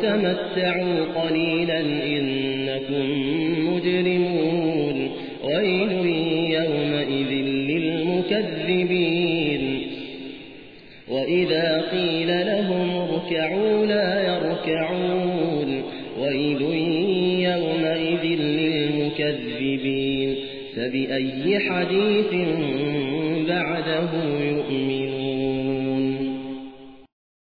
كلوا وتمتعوا قليلا إنكم مجرمون. ويل يومئذ للمكذبين. وإذا قيل لهم اركعوا لا يركعون. ويل يومئذ للمكذبين. فبأي حديث بعده يؤمن